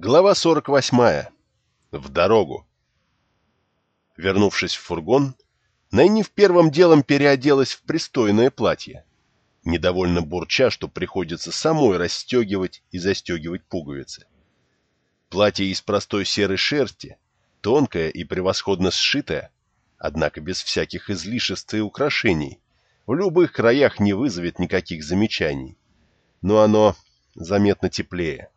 Глава 48. В дорогу. Вернувшись в фургон, Найниф первым делом переоделась в пристойное платье, недовольно бурча, что приходится самой расстегивать и застегивать пуговицы. Платье из простой серой шерсти, тонкое и превосходно сшитое, однако без всяких излишеств и украшений, в любых краях не вызовет никаких замечаний, но оно заметно теплее.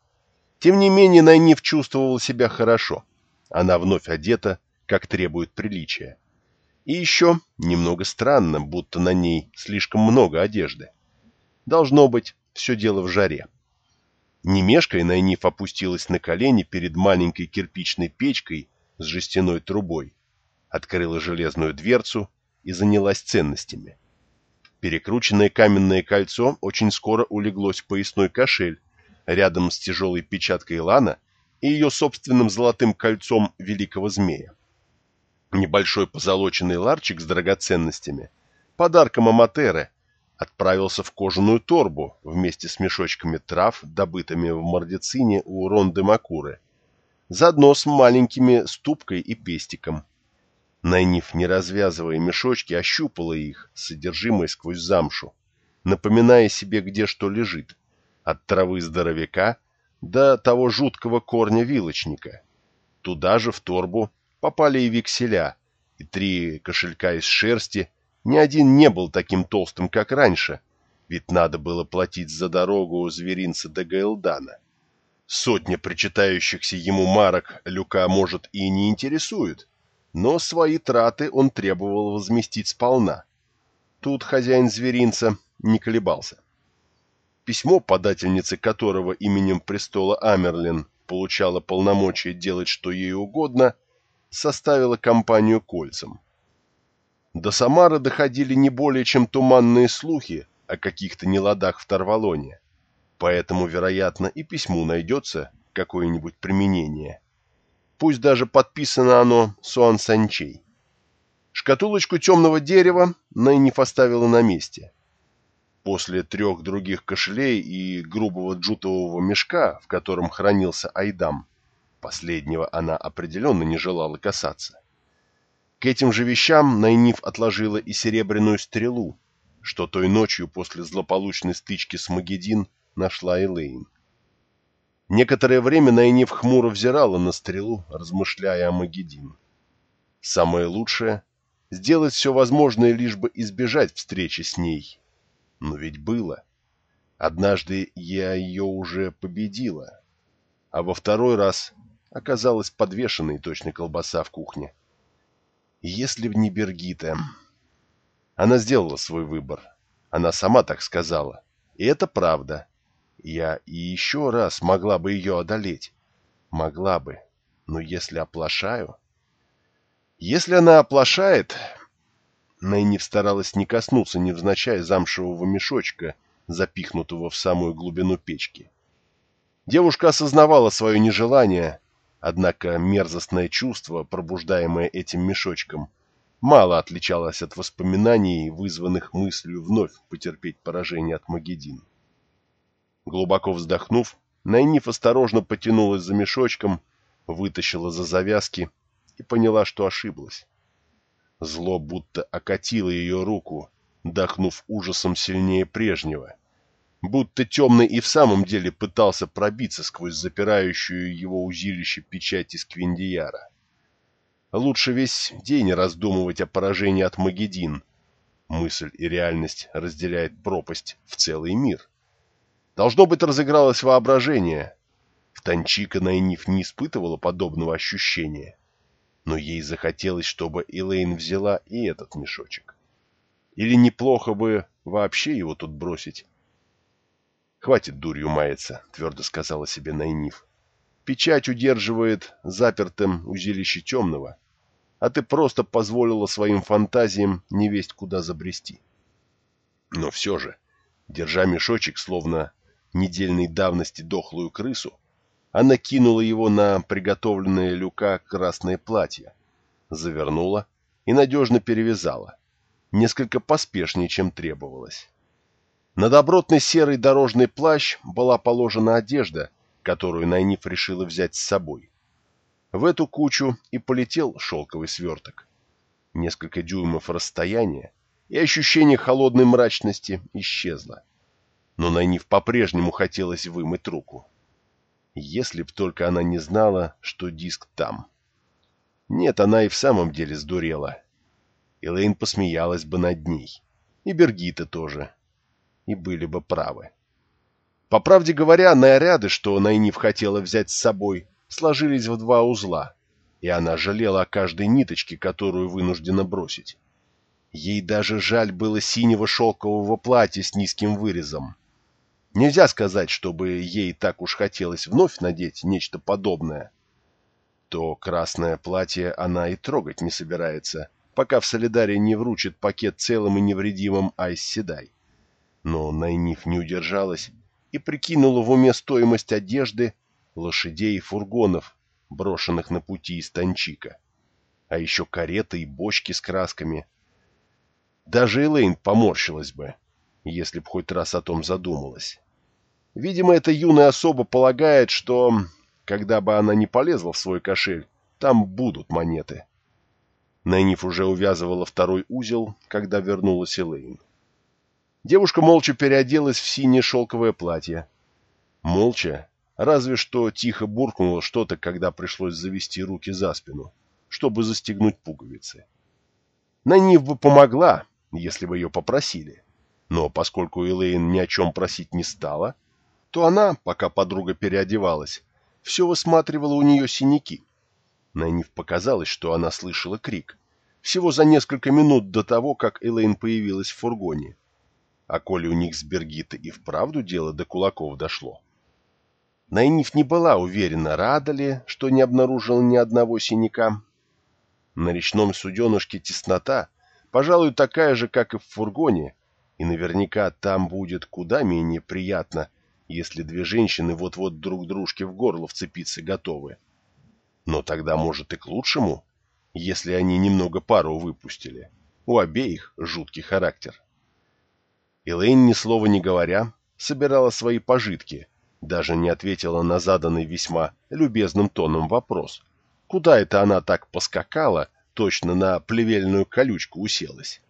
Тем не менее, Найниф чувствовала себя хорошо. Она вновь одета, как требует приличия. И еще немного странно, будто на ней слишком много одежды. Должно быть, все дело в жаре. Не мешкая, Найниф опустилась на колени перед маленькой кирпичной печкой с жестяной трубой, открыла железную дверцу и занялась ценностями. Перекрученное каменное кольцо очень скоро улеглось в поясной кошель, рядом с тяжелой печаткой Лана и ее собственным золотым кольцом великого змея. Небольшой позолоченный ларчик с драгоценностями, подарком Аматеры, отправился в кожаную торбу вместе с мешочками трав, добытыми в Мордицине у Ронды Макуры, заодно с маленькими ступкой и пестиком. Найниф, не развязывая мешочки, ощупала их, содержимое сквозь замшу, напоминая себе, где что лежит, от травы здоровяка до того жуткого корня вилочника. Туда же в торбу попали и векселя, и три кошелька из шерсти. Ни один не был таким толстым, как раньше, ведь надо было платить за дорогу зверинца до Гаэлдана. Сотня причитающихся ему марок Люка, может, и не интересует, но свои траты он требовал возместить сполна. Тут хозяин зверинца не колебался письмо, подательницы которого именем престола Амерлин получала полномочия делать что ей угодно, составило компанию кольцам. До Самары доходили не более чем туманные слухи о каких-то неладах в Тарвалоне, поэтому, вероятно, и письму найдется какое-нибудь применение. Пусть даже подписано оно Суан Санчей. Шкатулочку темного дерева Найниф оставила на месте – После трех других кошелей и грубого джутового мешка, в котором хранился Айдам, последнего она определенно не желала касаться. К этим же вещам Найниф отложила и серебряную стрелу, что той ночью после злополучной стычки с Магедин нашла Элейн. Некоторое время Найниф хмуро взирала на стрелу, размышляя о Магедин. Самое лучшее — сделать все возможное, лишь бы избежать встречи с ней но ведь было. Однажды я ее уже победила, а во второй раз оказалась подвешенной точно колбаса в кухне. Если б не Бергита... Она сделала свой выбор. Она сама так сказала. И это правда. Я и еще раз могла бы ее одолеть. Могла бы. Но если оплошаю... Если она оплошает, Найниф старалась не коснуться невзначай замшевого мешочка, запихнутого в самую глубину печки. Девушка осознавала свое нежелание, однако мерзостное чувство, пробуждаемое этим мешочком, мало отличалось от воспоминаний, вызванных мыслью вновь потерпеть поражение от Магедин. Глубоко вздохнув, Найниф осторожно потянулась за мешочком, вытащила за завязки и поняла, что ошиблась. Зло будто окатило ее руку, дохнув ужасом сильнее прежнего. Будто темный и в самом деле пытался пробиться сквозь запирающую его узилище печати Сквиндияра. Лучше весь день раздумывать о поражении от Магедин. Мысль и реальность разделяет пропасть в целый мир. Должно быть, разыгралось воображение. В Танчика Найниф не испытывала подобного ощущения но ей захотелось, чтобы Элейн взяла и этот мешочек. Или неплохо бы вообще его тут бросить? «Хватит дурью маяться», — твердо сказала себе Найниф. «Печать удерживает запертым узилище темного, а ты просто позволила своим фантазиям невесть куда забрести». Но все же, держа мешочек, словно недельной давности дохлую крысу, она кинула его на приготовленное люка красное платье, завернула и надежно перевязала, несколько поспешнее, чем требовалось. На добротный серый дорожный плащ была положена одежда, которую Найниф решила взять с собой. В эту кучу и полетел шелковый сверток. Несколько дюймов расстояния, и ощущение холодной мрачности исчезло. Но Найниф по-прежнему хотелось вымыть руку. Если б только она не знала, что диск там. Нет, она и в самом деле сдурела. Элейн посмеялась бы над ней. И Бергита тоже. И были бы правы. По правде говоря, наряды, что Найниф хотела взять с собой, сложились в два узла, и она жалела о каждой ниточке, которую вынуждена бросить. Ей даже жаль было синего шелкового платья с низким вырезом. Нельзя сказать, чтобы ей так уж хотелось вновь надеть нечто подобное. То красное платье она и трогать не собирается, пока в Солидаре не вручит пакет целым и невредимым Айс Седай. Но Найниф не удержалась и прикинула в уме стоимость одежды, лошадей и фургонов, брошенных на пути из Танчика. А еще кареты и бочки с красками. Даже Элейн поморщилась бы, если б хоть раз о том задумалась. Видимо, эта юная особа полагает, что, когда бы она не полезла в свой кошель, там будут монеты. Найниф уже увязывала второй узел, когда вернулась Элейн. Девушка молча переоделась в синее шелковое платье. Молча, разве что тихо буркнула что-то, когда пришлось завести руки за спину, чтобы застегнуть пуговицы. Найниф бы помогла, если бы ее попросили. Но поскольку Элейн ни о чем просить не стала, то она, пока подруга переодевалась, все высматривала у нее синяки. Найниф показалось, что она слышала крик. Всего за несколько минут до того, как Элейн появилась в фургоне. А коли у них с Бергитой и вправду дело до кулаков дошло. Найниф не была уверена, рада ли, что не обнаружила ни одного синяка. На речном суденышке теснота, пожалуй, такая же, как и в фургоне, и наверняка там будет куда менее приятно, если две женщины вот-вот друг дружке в горло вцепиться готовы. Но тогда, может, и к лучшему, если они немного пару выпустили. У обеих жуткий характер. Элейн, ни слова не говоря, собирала свои пожитки, даже не ответила на заданный весьма любезным тоном вопрос. Куда это она так поскакала, точно на плевельную колючку уселась?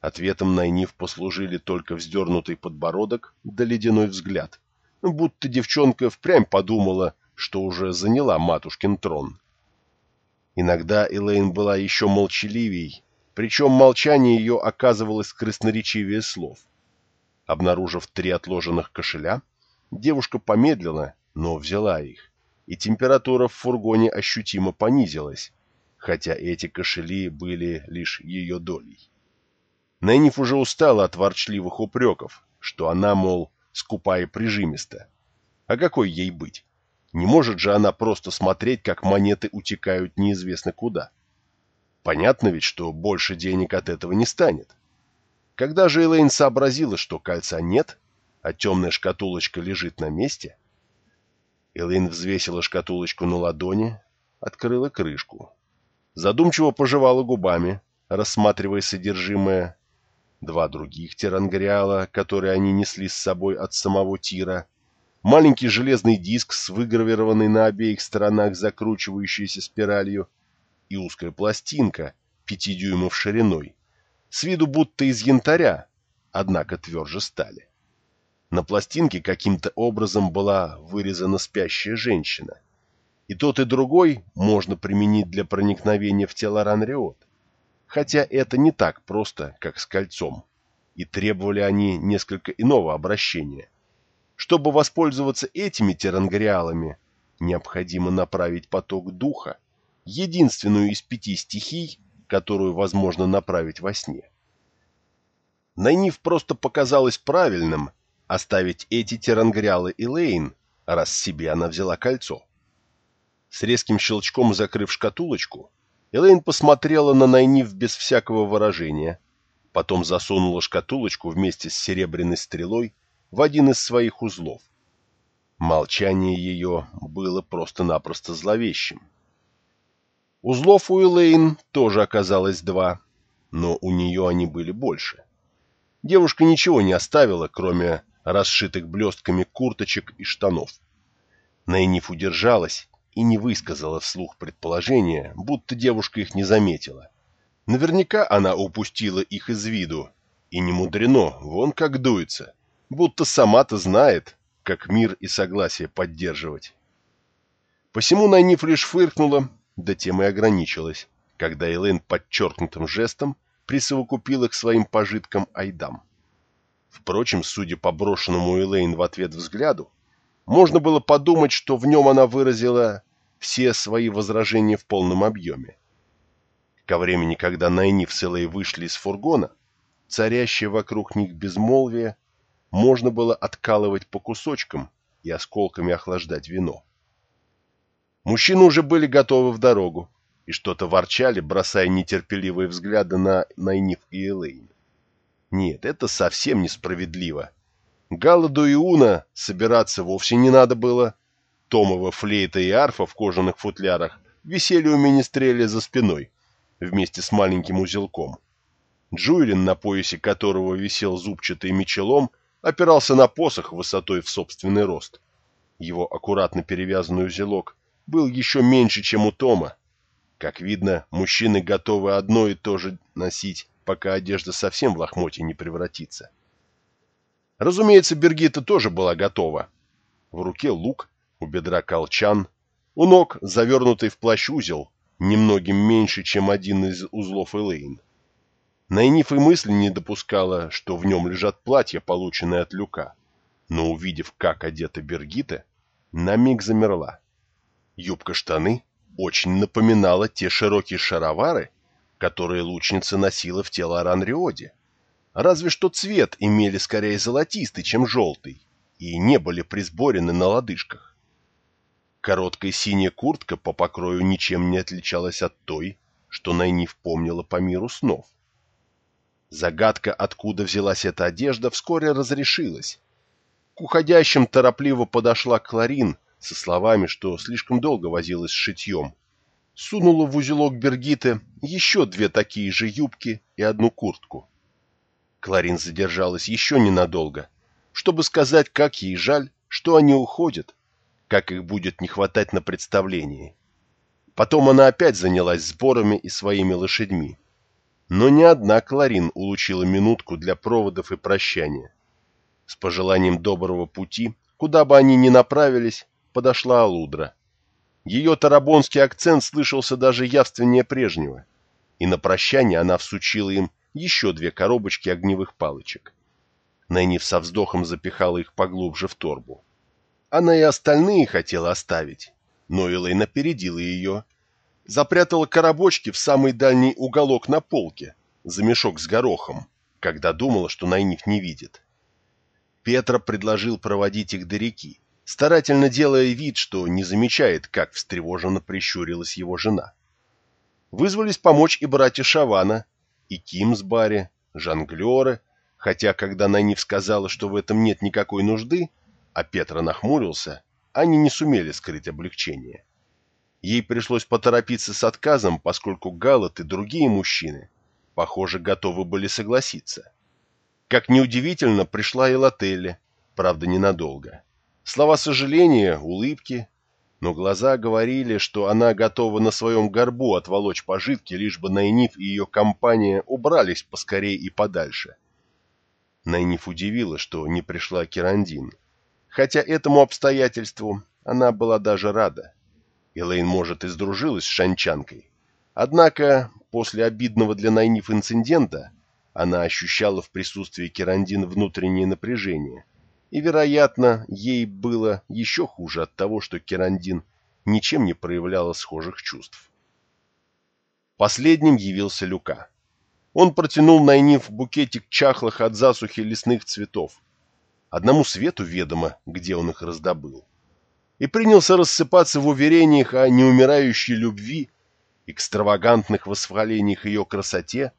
Ответом Найниф послужили только вздернутый подбородок да ледяной взгляд, будто девчонка впрямь подумала, что уже заняла матушкин трон. Иногда Элейн была еще молчаливей, причем молчание ее оказывалось красноречивее слов. Обнаружив три отложенных кошеля, девушка помедлила, но взяла их, и температура в фургоне ощутимо понизилась, хотя эти кошели были лишь ее долей. Нэнниф уже устала от ворчливых упреков, что она, мол, скупа и прижимиста. А какой ей быть? Не может же она просто смотреть, как монеты утекают неизвестно куда. Понятно ведь, что больше денег от этого не станет. Когда же Элейн сообразила, что кольца нет, а темная шкатулочка лежит на месте, Элейн взвесила шкатулочку на ладони, открыла крышку. Задумчиво пожевала губами, рассматривая содержимое. Два других терангриала, которые они несли с собой от самого Тира, маленький железный диск с выгравированной на обеих сторонах закручивающейся спиралью и узкая пластинка, пяти дюймов шириной, с виду будто из янтаря, однако тверже стали. На пластинке каким-то образом была вырезана спящая женщина. И тот, и другой можно применить для проникновения в тело Ранриот. Хотя это не так просто, как с кольцом, и требовали они несколько иного обращения. Чтобы воспользоваться этими терангриалами, необходимо направить поток духа, единственную из пяти стихий, которую возможно направить во сне. Найниф просто показалось правильным оставить эти терангриалы Элейн, раз себе она взяла кольцо. С резким щелчком закрыв шкатулочку, Элейн посмотрела на Найниф без всякого выражения, потом засунула шкатулочку вместе с серебряной стрелой в один из своих узлов. Молчание ее было просто-напросто зловещим. Узлов у Элейн тоже оказалось два, но у нее они были больше. Девушка ничего не оставила, кроме расшитых блестками курточек и штанов. Найниф удержалась и не высказала вслух предположения, будто девушка их не заметила. Наверняка она упустила их из виду, и не мудрено, вон как дуется, будто сама-то знает, как мир и согласие поддерживать. Посему Найниф лишь фыркнула, да тем и ограничилась, когда Элэйн подчеркнутым жестом присовокупила к своим пожиткам Айдам. Впрочем, судя по брошенному Элэйн в ответ взгляду, можно было подумать, что в нем она выразила все свои возражения в полном объеме. Ко времени, когда Найниф с Элэй вышли из фургона, царящее вокруг них безмолвие можно было откалывать по кусочкам и осколками охлаждать вино. Мужчины уже были готовы в дорогу и что-то ворчали, бросая нетерпеливые взгляды на Найниф и Элейн. Нет, это совсем несправедливо. Галаду и Уна собираться вовсе не надо было. Томова флейта и арфа в кожаных футлярах висели у министреля за спиной, вместе с маленьким узелком. Джуэлин, на поясе которого висел зубчатый мечелом, опирался на посох высотой в собственный рост. Его аккуратно перевязанный узелок был еще меньше, чем у Тома. Как видно, мужчины готовы одно и то же носить, пока одежда совсем в лохмотье не превратится. Разумеется, Бергита тоже была готова. В руке лук, у бедра колчан, у ног завернутый в плащ узел, немногим меньше, чем один из узлов Элейн. Найниф и мысли не допускала, что в нем лежат платья, полученные от люка, но, увидев, как одета Бергита, на миг замерла. Юбка-штаны очень напоминала те широкие шаровары, которые лучница носила в тело Аранриоде. Разве что цвет имели скорее золотистый, чем желтый, и не были присборены на лодыжках. Короткая синяя куртка по покрою ничем не отличалась от той, что Найниф помнила по миру снов. Загадка, откуда взялась эта одежда, вскоре разрешилась. К уходящим торопливо подошла Кларин со словами, что слишком долго возилась с шитьем. Сунула в узелок Бергиты еще две такие же юбки и одну куртку. Кларин задержалась еще ненадолго, чтобы сказать, как ей жаль, что они уходят, как их будет не хватать на представлении. Потом она опять занялась сборами и своими лошадьми. Но ни одна Кларин улучила минутку для проводов и прощания. С пожеланием доброго пути, куда бы они ни направились, подошла Алудра. Ее тарабонский акцент слышался даже явственнее прежнего, и на прощание она всучила им еще две коробочки огневых палочек. Нэнив со вздохом запихала их поглубже в торбу. Она и остальные хотела оставить, но Элейн опередила ее. Запрятала коробочки в самый дальний уголок на полке, за мешок с горохом, когда думала, что Найниф не видит. Петра предложил проводить их до реки, старательно делая вид, что не замечает, как встревоженно прищурилась его жена. Вызвались помочь и братья Шавана, и Ким с Барри, жонглеры, хотя когда Найниф сказала, что в этом нет никакой нужды, а Петра нахмурился, они не сумели скрыть облегчение. Ей пришлось поторопиться с отказом, поскольку Галат и другие мужчины, похоже, готовы были согласиться. Как неудивительно, пришла и Лателли, правда, ненадолго. Слова сожаления, улыбки, но глаза говорили, что она готова на своем горбу отволочь пожитки, лишь бы Найниф и ее компания убрались поскорее и подальше. Найниф удивила, что не пришла Керандин. Хотя этому обстоятельству она была даже рада. Элейн, может, и сдружилась с шанчанкой. Однако, после обидного для Найниф инцидента, она ощущала в присутствии Керандин внутреннее напряжение – и, вероятно, ей было еще хуже от того, что Керандин ничем не проявляла схожих чувств. Последним явился Люка. Он протянул Найниф букетик чахлых от засухи лесных цветов. Одному свету ведомо, где он их раздобыл. И принялся рассыпаться в уверениях о неумирающей любви, экстравагантных восхвалениях ее красоте,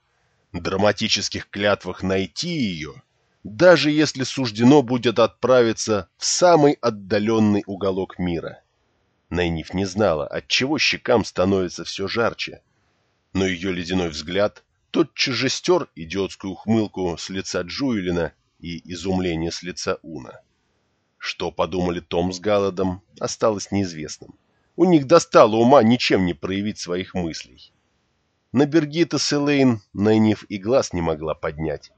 драматических клятвах найти ее — даже если суждено будет отправиться в самый отдаленный уголок мира. Найниф не знала, от чего щекам становится все жарче, но ее ледяной взгляд тотчас же стер идиотскую ухмылку с лица Джуэлина и изумление с лица Уна. Что подумали Том с Галадом, осталось неизвестным. У них достало ума ничем не проявить своих мыслей. На Бергита с Элейн Найниф и глаз не могла поднять.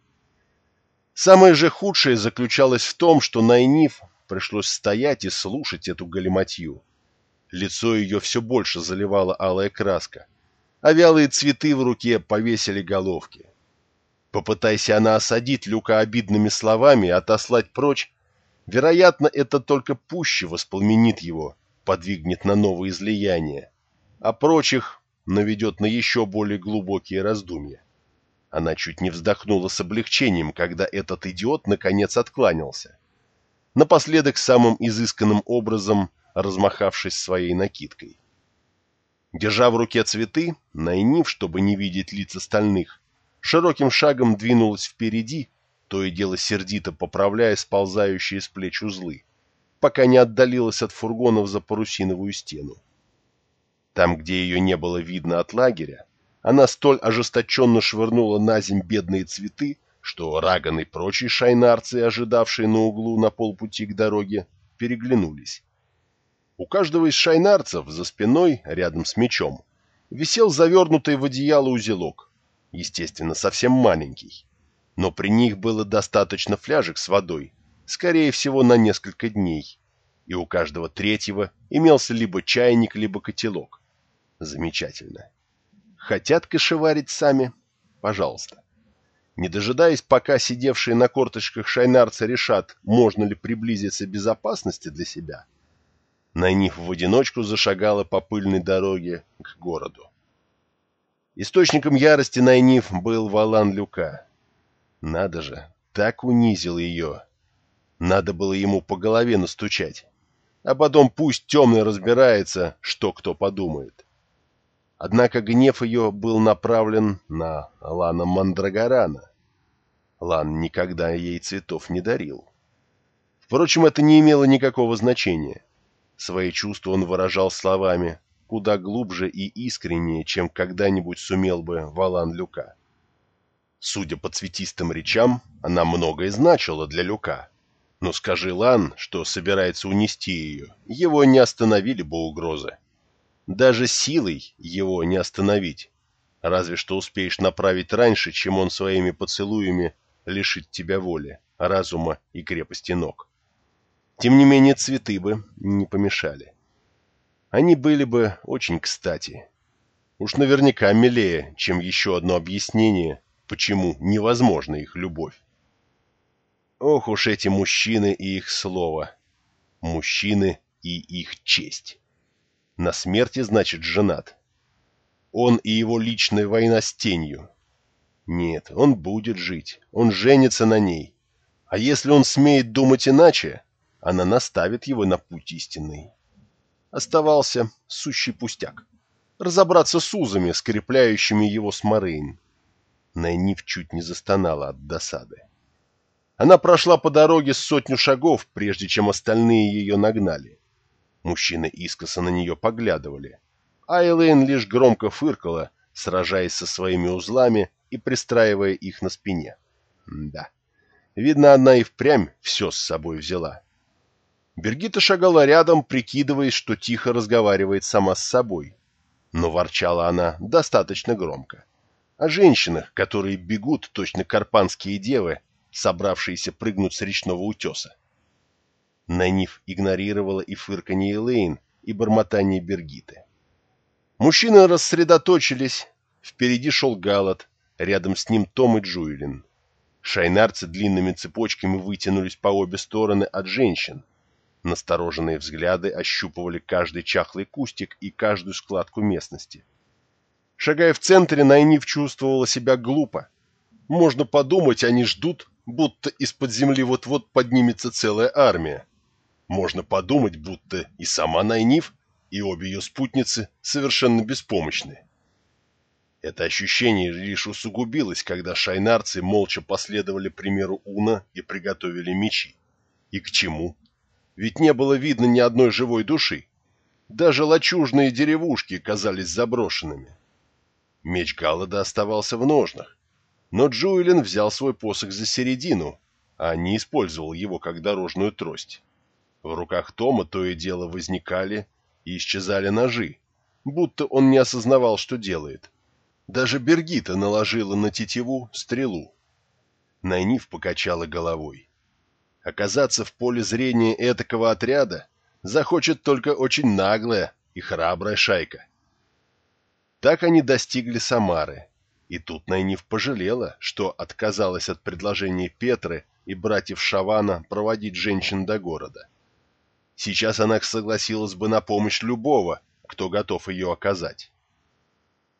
Самое же худшее заключалось в том, что Найниф пришлось стоять и слушать эту галиматью. Лицо ее все больше заливала алая краска, а вялые цветы в руке повесили головки. Попытайся она осадить Люка обидными словами и отослать прочь, вероятно, это только пуще воспламенит его, подвигнет на новые излияния, а прочих наведет на еще более глубокие раздумья. Она чуть не вздохнула с облегчением, когда этот идиот наконец откланялся. Напоследок самым изысканным образом размахавшись своей накидкой. Держа в руке цветы, Найнив, чтобы не видеть лиц остальных, широким шагом двинулась впереди, то и дело сердито поправляя сползающие с плеч узлы, пока не отдалилась от фургонов за парусиновую стену. Там, где ее не было видно от лагеря, она столь ожесточенно швырнула на земь бедные цветы, что Раган и прочие шайнарцы, ожидавшие на углу на полпути к дороге, переглянулись. У каждого из шайнарцев за спиной, рядом с мечом, висел завернутый в одеяло узелок, естественно, совсем маленький. Но при них было достаточно фляжек с водой, скорее всего, на несколько дней, и у каждого третьего имелся либо чайник, либо котелок. Замечательно. Хотят кошеварить сами? Пожалуйста. Не дожидаясь, пока сидевшие на корточках шайнарцы решат, можно ли приблизиться безопасности для себя, Найниф в одиночку зашагала по пыльной дороге к городу. Источником ярости Найниф был Валан Люка. Надо же, так унизил ее. Надо было ему по голове настучать. А потом пусть темный разбирается, что кто подумает. Однако гнев ее был направлен на Лана Мандрагорана. Лан никогда ей цветов не дарил. Впрочем, это не имело никакого значения. Свои чувства он выражал словами, куда глубже и искреннее, чем когда-нибудь сумел бы Валан Люка. Судя по цветистым речам, она многое значила для Люка. Но скажи Лан, что собирается унести ее, его не остановили бы угрозы. Даже силой его не остановить, разве что успеешь направить раньше, чем он своими поцелуями лишит тебя воли, разума и крепости ног. Тем не менее, цветы бы не помешали. Они были бы очень кстати. Уж наверняка милее, чем еще одно объяснение, почему невозможна их любовь. Ох уж эти мужчины и их слово. Мужчины и их честь. На смерти, значит, женат. Он и его личная война с тенью. Нет, он будет жить, он женится на ней. А если он смеет думать иначе, она наставит его на путь истинный. Оставался сущий пустяк. Разобраться с узами, скрепляющими его с Морейн. Найниф чуть не застонала от досады. Она прошла по дороге сотню шагов, прежде чем остальные ее нагнали. Мужчины искоса на нее поглядывали, а Элэйн лишь громко фыркала, сражаясь со своими узлами и пристраивая их на спине. да, видно, она и впрямь все с собой взяла. Бергита шагала рядом, прикидываясь, что тихо разговаривает сама с собой. Но ворчала она достаточно громко. О женщинах, которые бегут, точно карпанские девы, собравшиеся прыгнуть с речного утеса. Найниф игнорировала и фырканье Элейн, и бормотание Бергиты. Мужчины рассредоточились. Впереди шел Галат, рядом с ним Том и Джуэлин. Шайнарцы длинными цепочками вытянулись по обе стороны от женщин, Настороженные взгляды ощупывали каждый чахлый кустик и каждую складку местности. Шагая в центре, Найниф чувствовала себя глупо. Можно подумать, они ждут, будто из-под земли вот-вот поднимется целая армия. Можно подумать, будто и сама Найниф, и обе ее спутницы совершенно беспомощны. Это ощущение лишь усугубилось, когда шайнарцы молча последовали примеру Уна и приготовили мечи. И к чему? ведь не было видно ни одной живой души. Даже лачужные деревушки казались заброшенными. Меч Галлада оставался в ножнах, но Джуэлин взял свой посох за середину, а не использовал его как дорожную трость. В руках Тома то и дело возникали и исчезали ножи, будто он не осознавал, что делает. Даже Бергита наложила на тетиву стрелу. Найниф покачала головой. Оказаться в поле зрения этакого отряда захочет только очень наглая и храбрая шайка. Так они достигли Самары, и тут Найниф пожалела, что отказалась от предложения Петры и братьев Шавана проводить женщин до города. Сейчас она согласилась бы на помощь любого, кто готов ее оказать.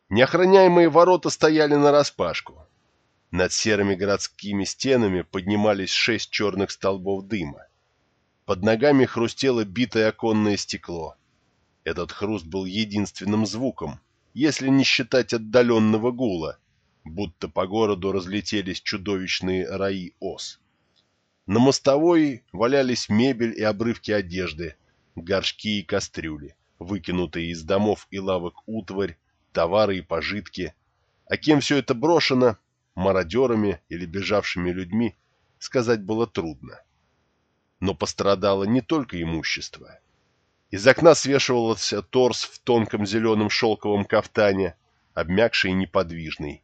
Неохраняемые ворота стояли нараспашку. Над серыми городскими стенами поднимались шесть черных столбов дыма. Под ногами хрустело битое оконное стекло. Этот хруст был единственным звуком, если не считать отдаленного гула, будто по городу разлетелись чудовищные раи ос. На мостовой валялись мебель и обрывки одежды, горшки и кастрюли, выкинутые из домов и лавок утварь, товары и пожитки. А кем все это брошено, мародерами или бежавшими людьми, сказать было трудно. Но пострадало не только имущество. Из окна свешивался торс в тонком зеленом шелковом кафтане, обмякший и неподвижный.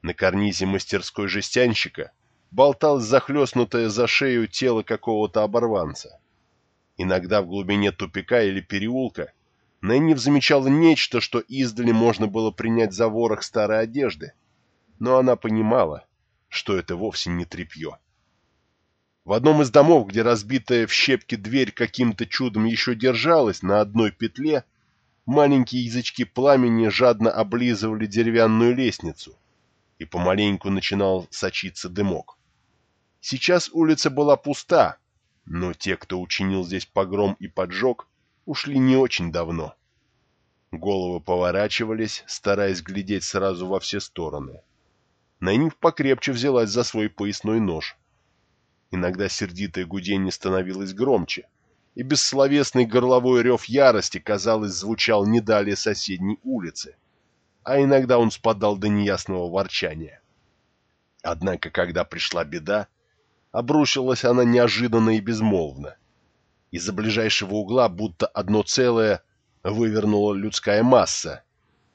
На карнизе мастерской жестянщика болталось захлестнутое за шею тело какого-то оборванца. Иногда в глубине тупика или переулка Нэннив замечала нечто, что издали можно было принять за ворох старой одежды, но она понимала, что это вовсе не тряпье. В одном из домов, где разбитая в щепки дверь каким-то чудом еще держалась на одной петле, маленькие язычки пламени жадно облизывали деревянную лестницу, и помаленьку начинал сочиться дымок. Сейчас улица была пуста, но те, кто учинил здесь погром и поджог, ушли не очень давно. Головы поворачивались, стараясь глядеть сразу во все стороны. Найниф покрепче взялась за свой поясной нож. Иногда сердитое гудение становилось громче, и бессловесный горловой рев ярости, казалось, звучал не далее соседней улицы, а иногда он спадал до неясного ворчания. Однако, когда пришла беда, обрушилась она неожиданно и безмолвно. Из-за ближайшего угла будто одно целое вывернула людская масса.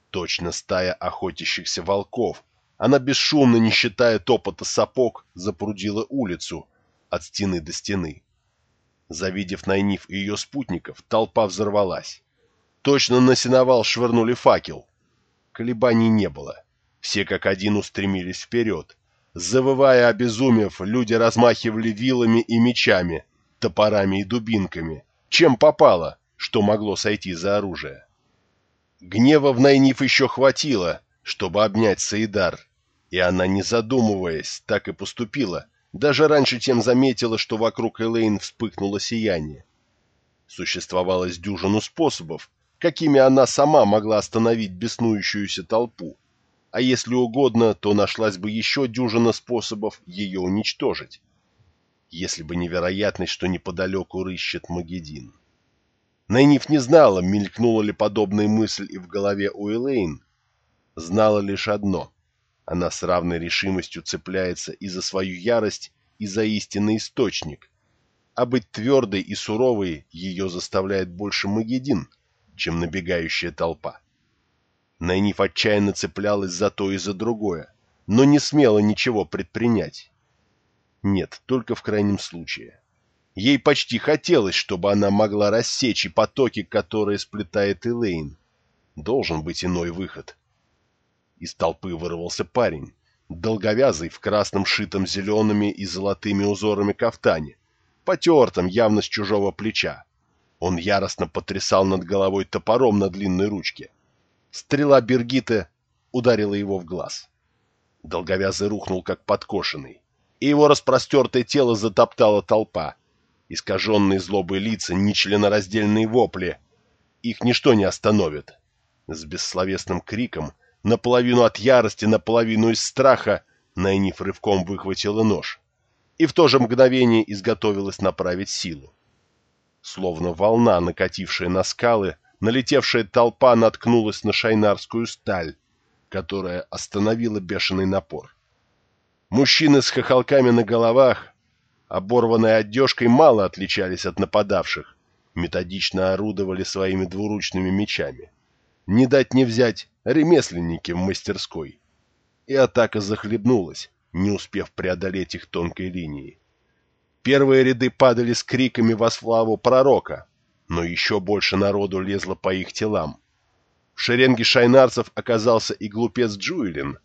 Точно стая охотящихся волков. Она бесшумно, не считая топота сапог, запрудила улицу от стены до стены. Завидев Найниф и ее спутников, толпа взорвалась. Точно на сеновал швырнули факел. Колебаний не было. Все как один устремились вперед. Завывая обезумев, люди размахивали вилами и мечами, топорами и дубинками, чем попало, что могло сойти за оружие. Гнева в Найниф еще хватило, чтобы обнять Саидар, и она, не задумываясь, так и поступила, даже раньше тем заметила, что вокруг Элейн вспыхнуло сияние. Существовало с дюжину способов, какими она сама могла остановить беснующуюся толпу, а если угодно, то нашлась бы еще дюжина способов ее уничтожить. Если бы невероятность, что неподалеку рыщет Магедин. Найниф не знала, мелькнула ли подобная мысль и в голове у Элейн. Знала лишь одно. Она с равной решимостью цепляется и за свою ярость, и за истинный источник. А быть твердой и суровой ее заставляет больше Магедин, чем набегающая толпа. Найниф отчаянно цеплялась за то и за другое, но не смела ничего предпринять. Нет, только в крайнем случае. Ей почти хотелось, чтобы она могла рассечь и потоки, которые сплетает Элейн. Должен быть иной выход. Из толпы вырвался парень, долговязый, в красном шитом зелеными и золотыми узорами кафтане, потертом, явно с чужого плеча. Он яростно потрясал над головой топором на длинной ручке. Стрела Бергита ударила его в глаз. Долговязый рухнул, как подкошенный, и его распростертое тело затоптала толпа. Искаженные злобой лица, нечленораздельные вопли. Их ничто не остановит. С бессловесным криком, наполовину от ярости, наполовину из страха, Найниф рывком выхватила нож и в то же мгновение изготовилась направить силу. Словно волна, накатившая на скалы, налетевшая толпа наткнулась на шайнарскую сталь, которая остановила бешеный напор. Мужчины с хохолками на головах, оборванной одежкой мало отличались от нападавших, методично орудовали своими двуручными мечами. Не дать не взять ремесленники в мастерской. И атака захлебнулась, не успев преодолеть их тонкой линии. Первые ряды падали с криками во славу пророка, но еще больше народу лезло по их телам. В шеренге шайнарцев оказался и глупец Джуэлин.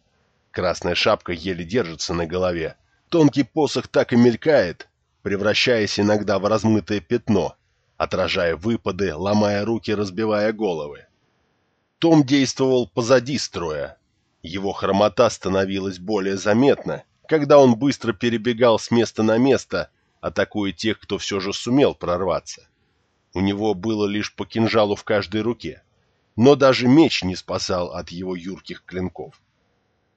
Красная шапка еле держится на голове. Тонкий посох так и мелькает, превращаясь иногда в размытое пятно, отражая выпады, ломая руки, разбивая головы. Том действовал позади строя. Его хромота становилась более заметна, когда он быстро перебегал с места на место, атакуя тех, кто все же сумел прорваться. У него было лишь по кинжалу в каждой руке, но даже меч не спасал от его юрких клинков.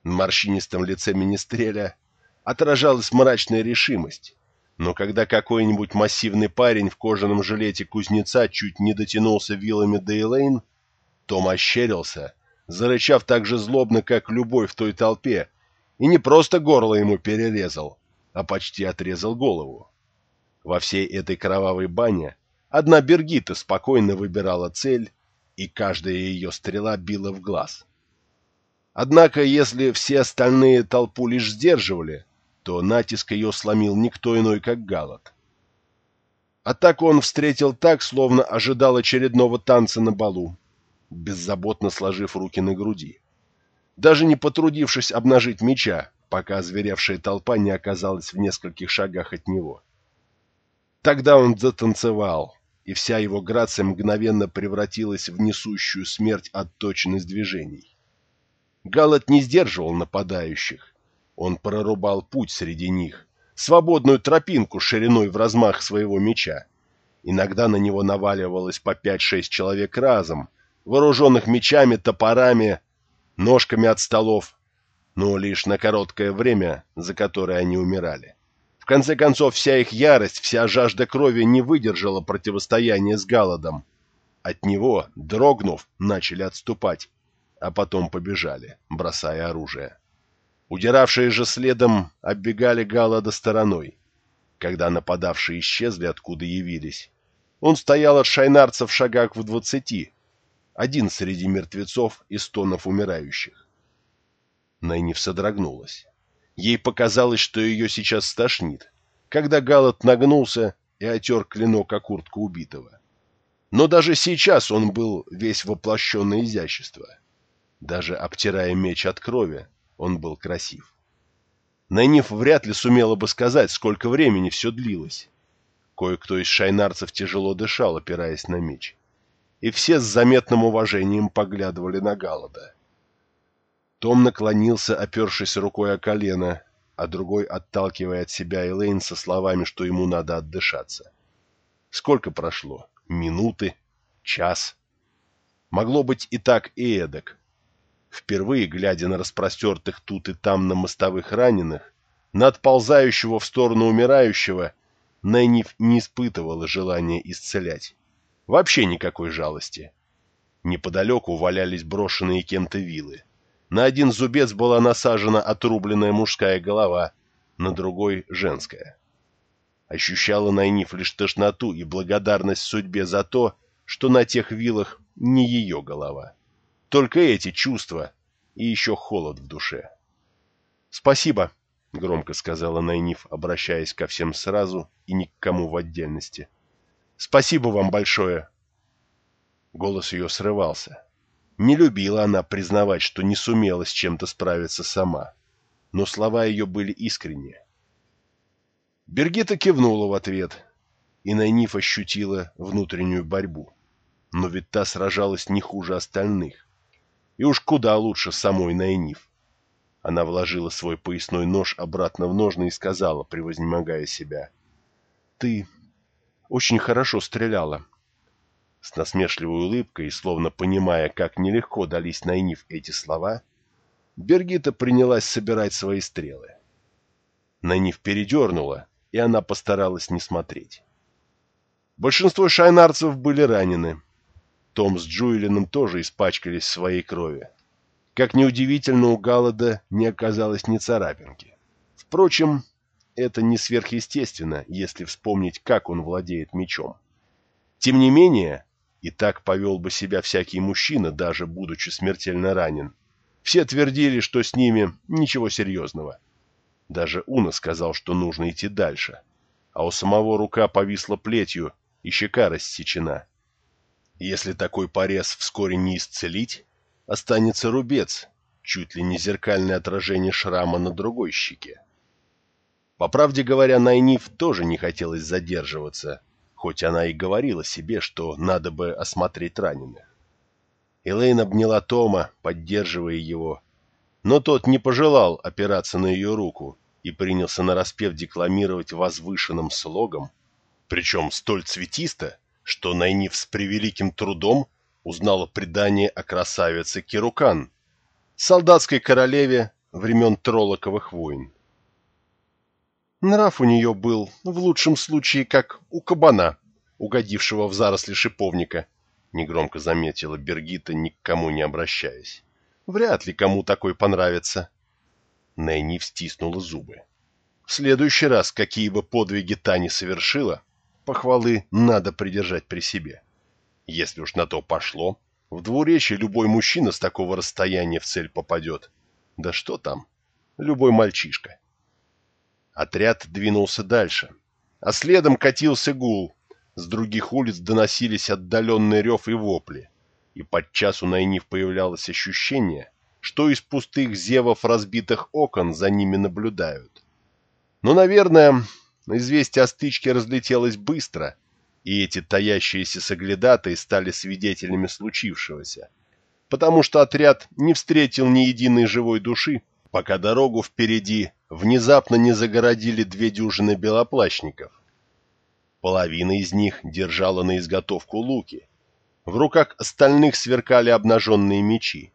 На морщинистом лице Министреля отражалась мрачная решимость, но когда какой-нибудь массивный парень в кожаном жилете кузнеца чуть не дотянулся вилами до Элейн, том ощерился, зарычав так же злобно, как любой в той толпе, и не просто горло ему перерезал, а почти отрезал голову. Во всей этой кровавой бане одна Бергита спокойно выбирала цель, и каждая ее стрела била в глаз. Однако, если все остальные толпу лишь сдерживали, то натиск ее сломил никто иной, как Галат. Атаку он встретил так, словно ожидал очередного танца на балу, беззаботно сложив руки на груди. Даже не потрудившись обнажить меча, пока озверевшая толпа не оказалась в нескольких шагах от него. Тогда он затанцевал, и вся его грация мгновенно превратилась в несущую смерть отточенность движений. Галат не сдерживал нападающих. Он прорубал путь среди них, свободную тропинку шириной в размах своего меча. Иногда на него наваливалось по пять-шесть человек разом, вооруженных мечами, топорами, ножками от столов, но лишь на короткое время, за которое они умирали. Конце концов, вся их ярость, вся жажда крови не выдержала противостояния с Галадом. От него, дрогнув, начали отступать, а потом побежали, бросая оружие. Удиравшие же следом оббегали Галада стороной. Когда нападавшие исчезли, откуда явились, он стоял от шайнарцев в шагах в двадцати, один среди мертвецов и стонов умирающих. Найниф содрогнулась. Ей показалось, что ее сейчас стошнит, когда Галат нагнулся и отер клинок о куртку убитого. Но даже сейчас он был весь воплощенное изящество. Даже обтирая меч от крови, он был красив. Найниф вряд ли сумела бы сказать, сколько времени все длилось. Кое-кто из шайнарцев тяжело дышал, опираясь на меч. И все с заметным уважением поглядывали на Галада. Том наклонился, опершись рукой о колено, а другой отталкивая от себя Элейн со словами, что ему надо отдышаться. Сколько прошло? Минуты? Час? Могло быть и так, и эдак. Впервые, глядя на распростертых тут и там на мостовых раненых, на отползающего в сторону умирающего, Нэнниф не испытывала желания исцелять. Вообще никакой жалости. Неподалеку валялись брошенные кем-то вилы. На один зубец была насажена отрубленная мужская голова, на другой — женская. Ощущала Найниф лишь тошноту и благодарность судьбе за то, что на тех вилах не ее голова. Только эти чувства и еще холод в душе. «Спасибо», — громко сказала Найниф, обращаясь ко всем сразу и ни к кому в отдельности. «Спасибо вам большое». Голос ее срывался. Не любила она признавать, что не сумела с чем-то справиться сама, но слова ее были искренние. Бергита кивнула в ответ, и Найниф ощутила внутреннюю борьбу. Но ведь та сражалась не хуже остальных. И уж куда лучше самой Найниф. Она вложила свой поясной нож обратно в ножны и сказала, превознемогая себя. «Ты очень хорошо стреляла. С насмешливой улыбкой словно понимая, как нелегко дались Найниф эти слова, Бергита принялась собирать свои стрелы. Найниф передернула, и она постаралась не смотреть. Большинство шайнарцев были ранены. Том с Джуэлином тоже испачкались в своей крови. Как неудивительно, у Галлада не оказалось ни царапинки. Впрочем, это не сверхъестественно, если вспомнить, как он владеет мечом. Тем не менее, и так повел бы себя всякий мужчина, даже будучи смертельно ранен. Все твердили, что с ними ничего серьезного. Даже Уна сказал, что нужно идти дальше, а у самого рука повисла плетью и щека рассечена. Если такой порез вскоре не исцелить, останется рубец, чуть ли не зеркальное отражение шрама на другой щеке. По правде говоря, Найниф тоже не хотелось задерживаться, хоть она и говорила себе, что надо бы осмотреть раненых. Элейн обняла Тома, поддерживая его, но тот не пожелал опираться на ее руку и принялся нараспев декламировать возвышенным слогом, причем столь цветисто, что Найниф с превеликим трудом узнала предание о красавице Кирукан, солдатской королеве времен Троллоковых войн. Нрав у нее был, в лучшем случае, как у кабана, угодившего в заросли шиповника, негромко заметила Бергита, ни к кому не обращаясь. Вряд ли кому такой понравится. Нэнни стиснула зубы. В следующий раз, какие бы подвиги та не совершила, похвалы надо придержать при себе. Если уж на то пошло, в двуречье любой мужчина с такого расстояния в цель попадет. Да что там, любой мальчишка. Отряд двинулся дальше, а следом катился гул. С других улиц доносились отдаленный рев и вопли, и подчас у Найниф появлялось ощущение, что из пустых зевов разбитых окон за ними наблюдают. Но, наверное, известие о стычке разлетелось быстро, и эти таящиеся соглядатые стали свидетелями случившегося, потому что отряд не встретил ни единой живой души, пока дорогу впереди внезапно не загородили две дюжины белоплащников. Половина из них держала на изготовку луки. В руках остальных сверкали обнаженные мечи.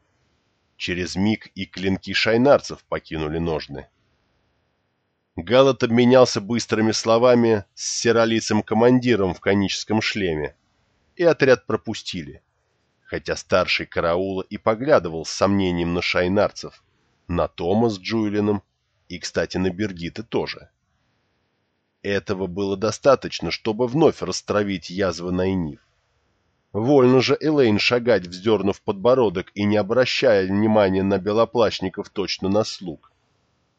Через миг и клинки шайнарцев покинули ножны. Галат обменялся быстрыми словами с серолицым командиром в коническом шлеме, и отряд пропустили, хотя старший караула и поглядывал с сомнением на шайнарцев, на Тома с Джуэлином и, кстати, на Бергиты тоже. Этого было достаточно, чтобы вновь растравить язвы Найниф. Вольно же Элейн шагать, вздернув подбородок и не обращая внимания на белоплащников точно на слуг.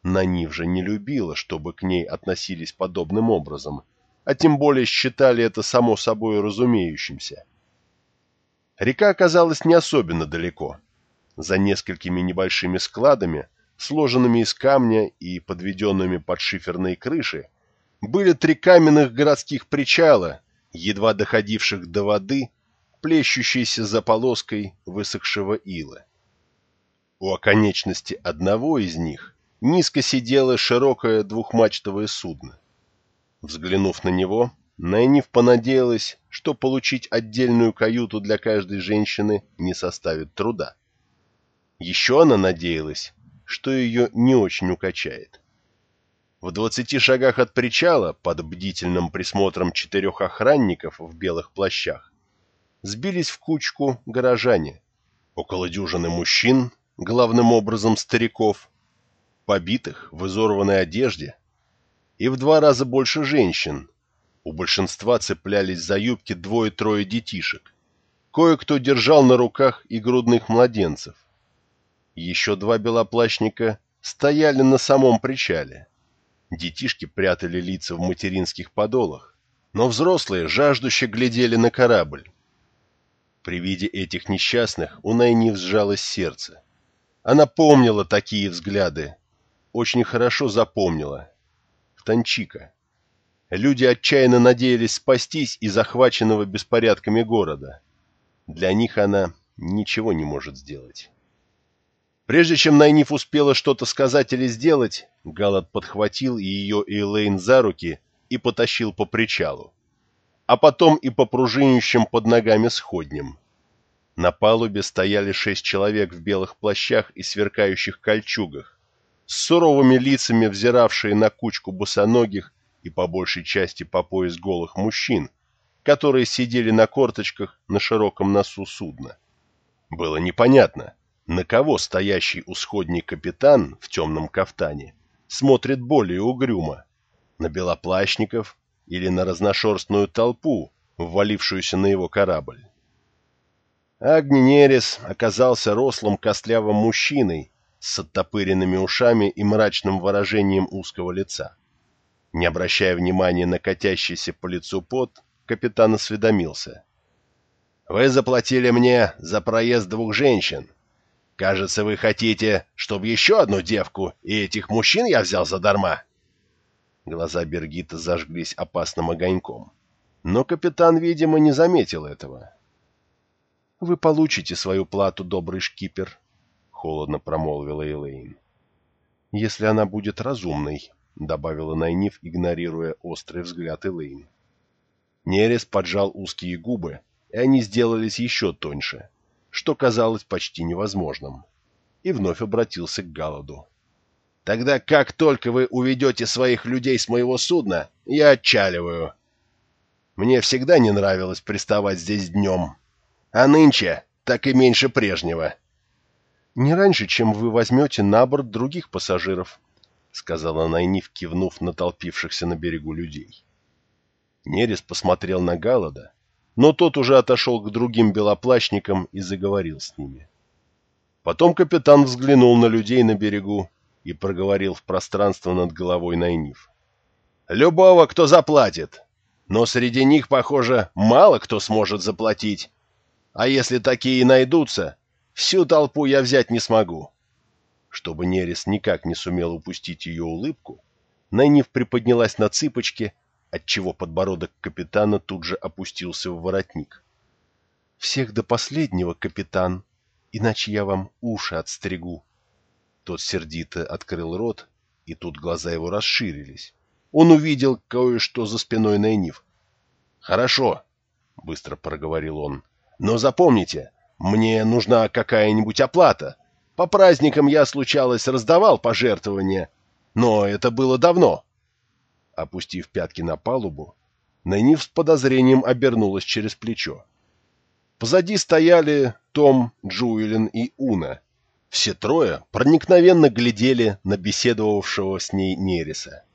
Нанив же не любила, чтобы к ней относились подобным образом, а тем более считали это само собой разумеющимся. Река оказалась не особенно далеко. За несколькими небольшими складами сложенными из камня и подведенными под шиферные крыши, были три каменных городских причала, едва доходивших до воды, плещущейся за полоской высохшего ила. У оконечности одного из них низко сидело широкое двухмачтовое судно. Взглянув на него, Найниф понадеялась, что получить отдельную каюту для каждой женщины не составит труда. Еще она надеялась, что ее не очень укачает. В двадцати шагах от причала, под бдительным присмотром четырех охранников в белых плащах, сбились в кучку горожане, около дюжины мужчин, главным образом стариков, побитых в изорванной одежде, и в два раза больше женщин. У большинства цеплялись за юбки двое-трое детишек. Кое-кто держал на руках и грудных младенцев. Еще два белоплащника стояли на самом причале. Детишки прятали лица в материнских подолах, но взрослые жаждуще глядели на корабль. При виде этих несчастных у Найни сжалось сердце. Она помнила такие взгляды, очень хорошо запомнила. В Танчика. Люди отчаянно надеялись спастись из захваченного беспорядками города. Для них она ничего не может сделать. Прежде чем Найниф успела что-то сказать или сделать, Галат подхватил ее и Элейн за руки и потащил по причалу, а потом и по пружинищам под ногами сходням. На палубе стояли шесть человек в белых плащах и сверкающих кольчугах, с суровыми лицами взиравшие на кучку босоногих и по большей части по пояс голых мужчин, которые сидели на корточках на широком носу судна. Было непонятно, на кого стоящий у сходней капитан в темном кафтане смотрит более угрюмо, На белоплащников или на разношерстную толпу, ввалившуюся на его корабль? Агни Нерес оказался рослым костлявым мужчиной с оттопыренными ушами и мрачным выражением узкого лица. Не обращая внимания на катящийся по лицу пот, капитан осведомился. «Вы заплатили мне за проезд двух женщин. Кажется, вы хотите, чтобы еще одну девку и этих мужчин я взял задарма?» Глаза Бергита зажглись опасным огоньком. Но капитан, видимо, не заметил этого. «Вы получите свою плату, добрый шкипер», — холодно промолвила Элейн. «Если она будет разумной», — добавила Найниф, игнорируя острый взгляд Элейн. Нерес поджал узкие губы, и они сделались еще тоньше, что казалось почти невозможным, и вновь обратился к Галаду. «Тогда как только вы уведете своих людей с моего судна, я отчаливаю. Мне всегда не нравилось приставать здесь днем, а нынче так и меньше прежнего». «Не раньше, чем вы возьмете на борт других пассажиров», — сказала Найниф, кивнув на толпившихся на берегу людей. Нерес посмотрел на Галада, но тот уже отошел к другим белоплащникам и заговорил с ними. Потом капитан взглянул на людей на берегу и проговорил в пространство над головой Найниф. «Любого, кто заплатит. Но среди них, похоже, мало кто сможет заплатить. А если такие найдутся, всю толпу я взять не смогу». Чтобы Нерес никак не сумел упустить ее улыбку, Найниф приподнялась на цыпочки отчего подбородок капитана тут же опустился в воротник. «Всех до последнего, капитан, иначе я вам уши отстригу». Тот сердито открыл рот, и тут глаза его расширились. Он увидел кое-что за спиной Найниф. «Хорошо», — быстро проговорил он, — «но запомните, мне нужна какая-нибудь оплата. По праздникам я, случалось, раздавал пожертвования, но это было давно». Опустив пятки на палубу, Найниф с подозрением обернулась через плечо. Позади стояли Том, Джуэлин и Уна. Все трое проникновенно глядели на беседовавшего с ней Нереса.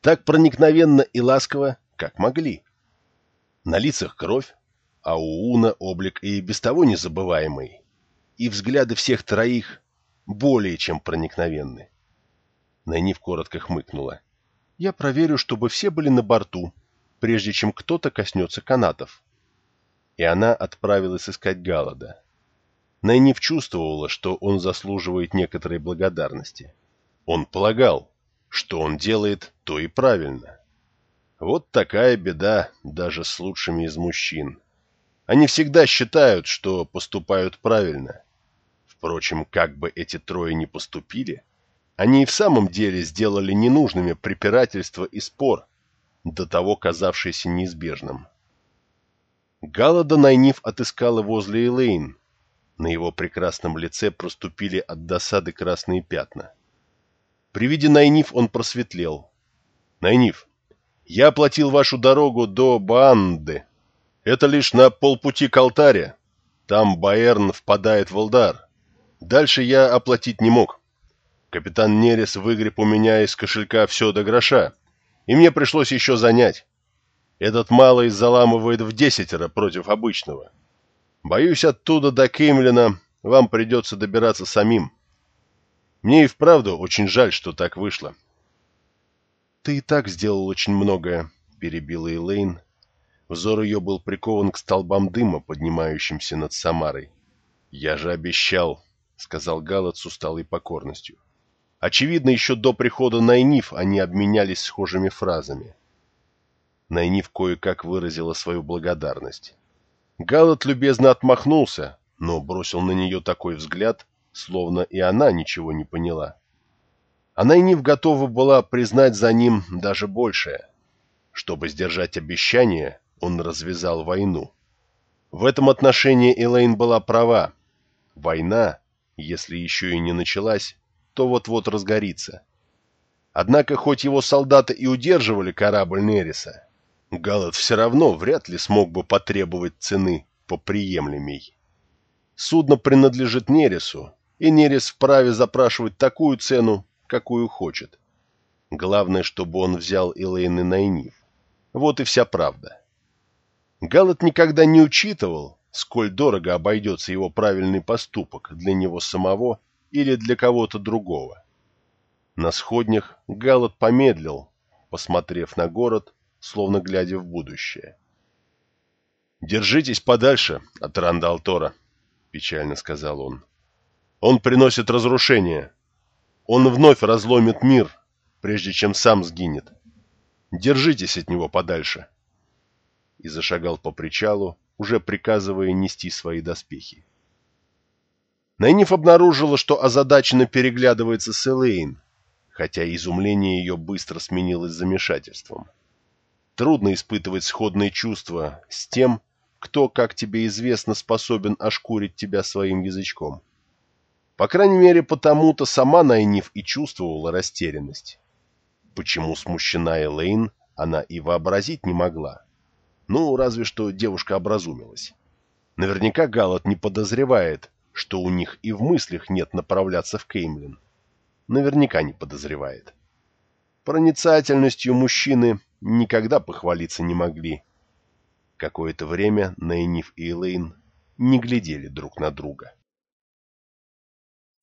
Так проникновенно и ласково, как могли. На лицах кровь, а у Уна облик и без того незабываемый. И взгляды всех троих более чем проникновенны. Найниф коротко хмыкнула. — я проверю, чтобы все были на борту, прежде чем кто-то коснется канатов. И она отправилась искать Галада. Найниф чувствовала, что он заслуживает некоторой благодарности. Он полагал, что он делает то и правильно. Вот такая беда даже с лучшими из мужчин. Они всегда считают, что поступают правильно. Впрочем, как бы эти трое ни поступили, они и в самом деле сделали ненужными препирательство и спор, до того казавшийся неизбежным. Галада Найниф отыскала возле Элейн. На его прекрасном лице проступили от досады красные пятна. При виде Найниф он просветлел. «Найниф, я оплатил вашу дорогу до Банды. Это лишь на полпути к алтаре. Там Баэрн впадает в Алдар. Дальше я оплатить не мог. Капитан Нерес выгреб у меня из кошелька все до гроша, и мне пришлось еще занять. Этот малый заламывает в десятеро против обычного. Боюсь, оттуда до Кемлина вам придется добираться самим. Мне и вправду очень жаль, что так вышло. — Ты и так сделал очень многое, — перебила Элейн. Взор ее был прикован к столбам дыма, поднимающимся над Самарой. — Я же обещал, — сказал Галат с усталой покорностью. — Очевидно, еще до прихода Найниф они обменялись схожими фразами. Найниф кое-как выразила свою благодарность. Галат любезно отмахнулся, но бросил на нее такой взгляд, словно и она ничего не поняла. А Найниф готова была признать за ним даже большее. Чтобы сдержать обещание, он развязал войну. В этом отношении Элейн была права. Война, если еще и не началась, то вот-вот разгорится. Однако, хоть его солдаты и удерживали корабль Нериса, Галат все равно вряд ли смог бы потребовать цены поприемлемей. Судно принадлежит Нерису, и Нерис вправе запрашивать такую цену, какую хочет. Главное, чтобы он взял Элейн и Найниф. Вот и вся правда. Галат никогда не учитывал, сколь дорого обойдется его правильный поступок для него самого или для кого-то другого. На сходнях Галат помедлил, посмотрев на город, словно глядя в будущее. «Держитесь подальше от Рандалтора», — печально сказал он. «Он приносит разрушение. Он вновь разломит мир, прежде чем сам сгинет. Держитесь от него подальше». И зашагал по причалу, уже приказывая нести свои доспехи. Найниф обнаружила, что озадаченно переглядывается с Элейн, хотя изумление ее быстро сменилось замешательством. Трудно испытывать сходные чувства с тем, кто, как тебе известно, способен ошкурить тебя своим язычком. По крайней мере, потому-то сама Найниф и чувствовала растерянность. Почему смущена Элейн, она и вообразить не могла. Ну, разве что девушка образумилась. Наверняка Галат не подозревает, что у них и в мыслях нет направляться в Кеймлин. Наверняка не подозревает. Проницательностью мужчины никогда похвалиться не могли. Какое-то время Найниф и Элейн не глядели друг на друга.